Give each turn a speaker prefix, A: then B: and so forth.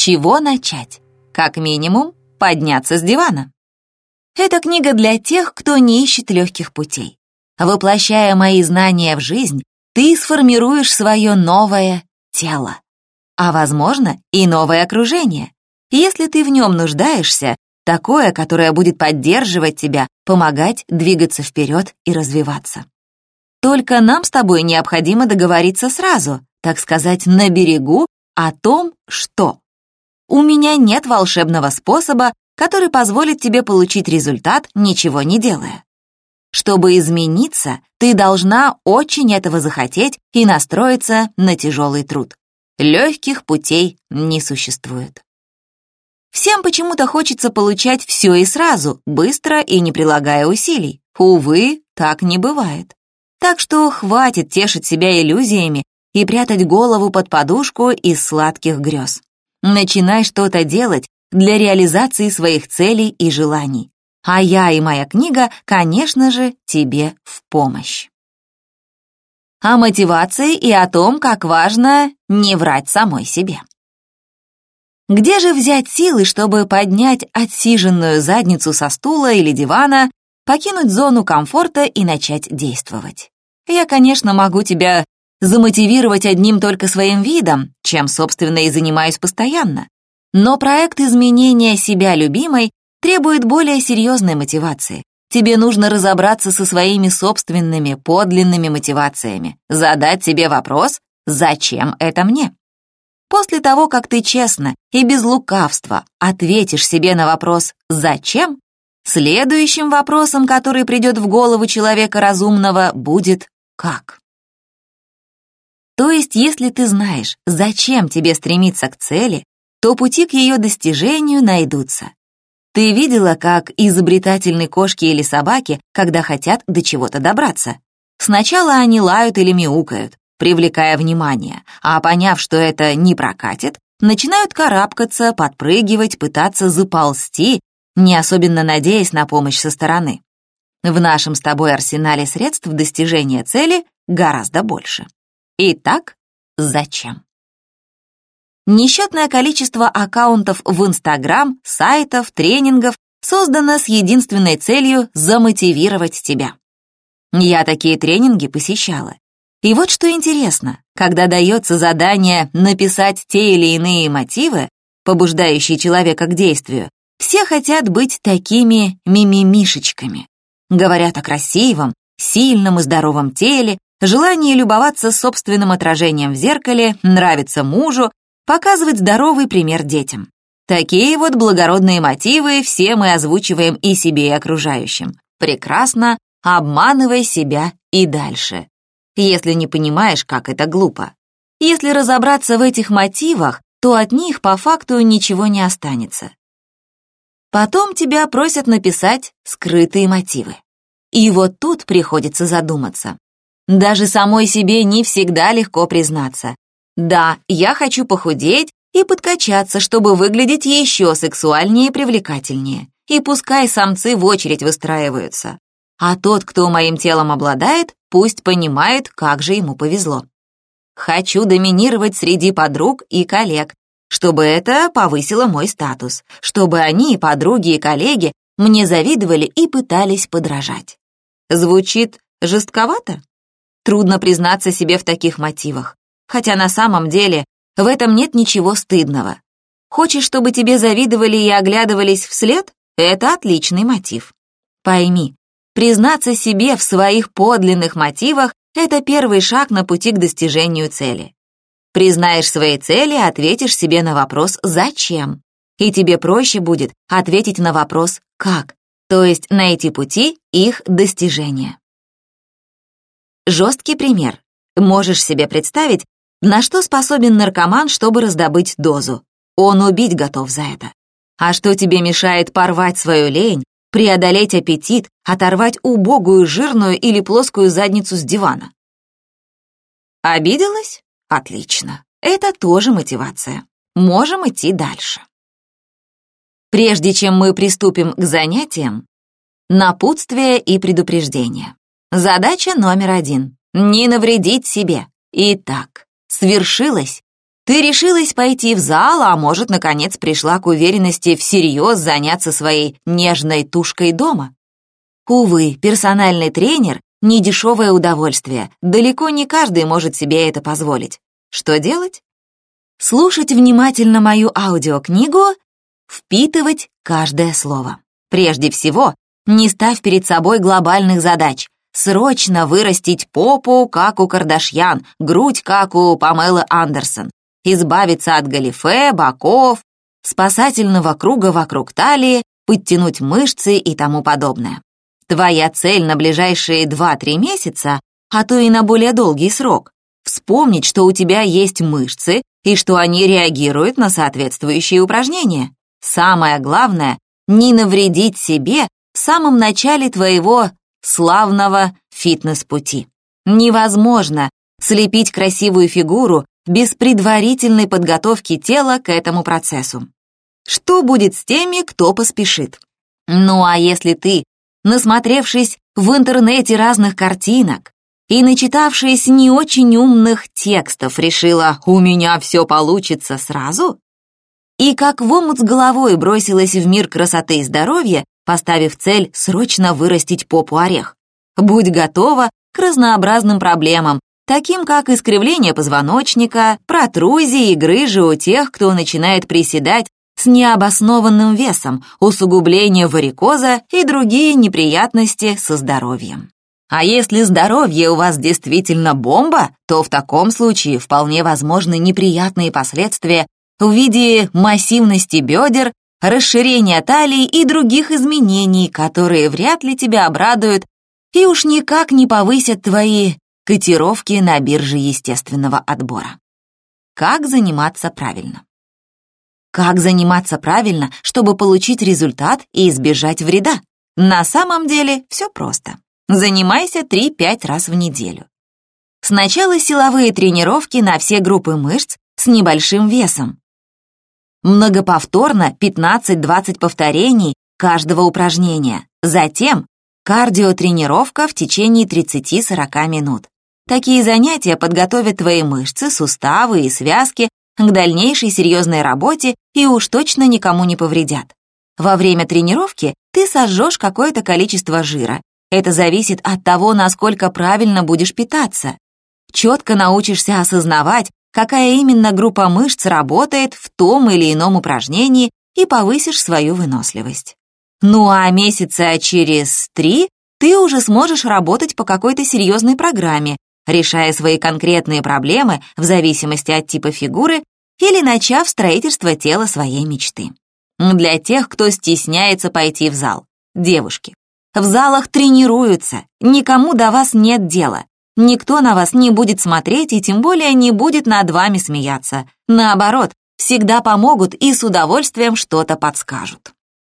A: чего начать? Как минимум, подняться с дивана. Эта книга для тех, кто не ищет легких путей. Воплощая мои знания в жизнь, ты сформируешь свое новое тело, а, возможно, и новое окружение. Если ты в нем нуждаешься, такое, которое будет поддерживать тебя, помогать двигаться вперед и развиваться. Только нам с тобой необходимо договориться сразу, так сказать, на берегу, о том, что. У меня нет волшебного способа, который позволит тебе получить результат, ничего не делая. Чтобы измениться, ты должна очень этого захотеть и настроиться на тяжелый труд. Легких путей не существует. Всем почему-то хочется получать все и сразу, быстро и не прилагая усилий. Увы, так не бывает. Так что хватит тешить себя иллюзиями и прятать голову под подушку из сладких грез. Начинай что-то делать для реализации своих целей и желаний. А я и моя книга, конечно же, тебе в помощь. О мотивации и о том, как важно не врать самой себе. Где же взять силы, чтобы поднять отсиженную задницу со стула или дивана, покинуть зону комфорта и начать действовать? Я, конечно, могу тебя замотивировать одним только своим видом, чем, собственно, и занимаюсь постоянно. Но проект изменения себя любимой требует более серьезной мотивации. Тебе нужно разобраться со своими собственными подлинными мотивациями, задать себе вопрос «Зачем это мне?». После того, как ты честно и без лукавства ответишь себе на вопрос «Зачем?», следующим вопросом, который придет в голову человека разумного, будет «Как?». То есть, если ты знаешь, зачем тебе стремиться к цели, то пути к ее достижению найдутся. Ты видела, как изобретательны кошки или собаки, когда хотят до чего-то добраться? Сначала они лают или мяукают, привлекая внимание, а поняв, что это не прокатит, начинают карабкаться, подпрыгивать, пытаться заползти, не особенно надеясь на помощь со стороны. В нашем с тобой арсенале средств достижения цели гораздо больше. Итак, зачем? Несчетное количество аккаунтов в Инстаграм, сайтов, тренингов создано с единственной целью замотивировать тебя. Я такие тренинги посещала. И вот что интересно, когда дается задание написать те или иные мотивы, побуждающие человека к действию, все хотят быть такими мимимишечками. Говорят о красивом, сильном и здоровом теле, желании любоваться собственным отражением в зеркале, нравиться мужу, показывать здоровый пример детям. Такие вот благородные мотивы все мы озвучиваем и себе, и окружающим. Прекрасно, обманывай себя и дальше если не понимаешь, как это глупо. Если разобраться в этих мотивах, то от них по факту ничего не останется. Потом тебя просят написать скрытые мотивы. И вот тут приходится задуматься. Даже самой себе не всегда легко признаться. Да, я хочу похудеть и подкачаться, чтобы выглядеть еще сексуальнее и привлекательнее. И пускай самцы в очередь выстраиваются. А тот, кто моим телом обладает, пусть понимает, как же ему повезло. Хочу доминировать среди подруг и коллег, чтобы это повысило мой статус, чтобы они, подруги и коллеги, мне завидовали и пытались подражать. Звучит жестковато? Трудно признаться себе в таких мотивах, хотя на самом деле в этом нет ничего стыдного. Хочешь, чтобы тебе завидовали и оглядывались вслед? Это отличный мотив. Пойми, Признаться себе в своих подлинных мотивах — это первый шаг на пути к достижению цели. Признаешь свои цели, ответишь себе на вопрос «зачем?». И тебе проще будет ответить на вопрос «как?», то есть найти пути их достижения. Жесткий пример. Можешь себе представить, на что способен наркоман, чтобы раздобыть дозу. Он убить готов за это. А что тебе мешает порвать свою лень, преодолеть аппетит, оторвать убогую, жирную или плоскую задницу с дивана. Обиделась? Отлично. Это тоже мотивация. Можем идти дальше. Прежде чем мы приступим к занятиям, напутствие и предупреждение. Задача номер один — не навредить себе. Итак, свершилось. Ты решилась пойти в зал, а может, наконец пришла к уверенности всерьез заняться своей нежной тушкой дома? Увы, персональный тренер — недешевое удовольствие. Далеко не каждый может себе это позволить. Что делать? Слушать внимательно мою аудиокнигу, впитывать каждое слово. Прежде всего, не ставь перед собой глобальных задач. Срочно вырастить попу, как у Кардашьян, грудь, как у Памелы Андерсон. Избавиться от галифе, боков, спасательного круга вокруг талии, подтянуть мышцы и тому подобное. Твоя цель на ближайшие 2-3 месяца, а то и на более долгий срок, вспомнить, что у тебя есть мышцы и что они реагируют на соответствующие упражнения. Самое главное — не навредить себе в самом начале твоего славного фитнес-пути. Невозможно слепить красивую фигуру без предварительной подготовки тела к этому процессу. Что будет с теми, кто поспешит? Ну а если ты, насмотревшись в интернете разных картинок и начитавшись не очень умных текстов, решила «у меня все получится сразу»? И как в омут с головой бросилась в мир красоты и здоровья, поставив цель срочно вырастить попу орех. Будь готова к разнообразным проблемам, таким как искривление позвоночника, протрузии и грыжи у тех, кто начинает приседать с необоснованным весом, усугубление варикоза и другие неприятности со здоровьем. А если здоровье у вас действительно бомба, то в таком случае вполне возможны неприятные последствия в виде массивности бедер расширения талии и других изменений, которые вряд ли тебя обрадуют и уж никак не повысят твои котировки на бирже естественного отбора. Как заниматься правильно? Как заниматься правильно, чтобы получить результат и избежать вреда? На самом деле все просто. Занимайся 3-5 раз в неделю. Сначала силовые тренировки на все группы мышц с небольшим весом, Многоповторно 15-20 повторений каждого упражнения. Затем кардиотренировка в течение 30-40 минут. Такие занятия подготовят твои мышцы, суставы и связки к дальнейшей серьезной работе и уж точно никому не повредят. Во время тренировки ты сожжешь какое-то количество жира. Это зависит от того, насколько правильно будешь питаться. Четко научишься осознавать, какая именно группа мышц работает в том или ином упражнении и повысишь свою выносливость. Ну а месяца через три ты уже сможешь работать по какой-то серьезной программе, решая свои конкретные проблемы в зависимости от типа фигуры или начав строительство тела своей мечты. Для тех, кто стесняется пойти в зал. Девушки, в залах тренируются, никому до вас нет дела. Никто на вас не будет смотреть и тем более не будет над вами смеяться. Наоборот, всегда помогут и с удовольствием что-то подскажут.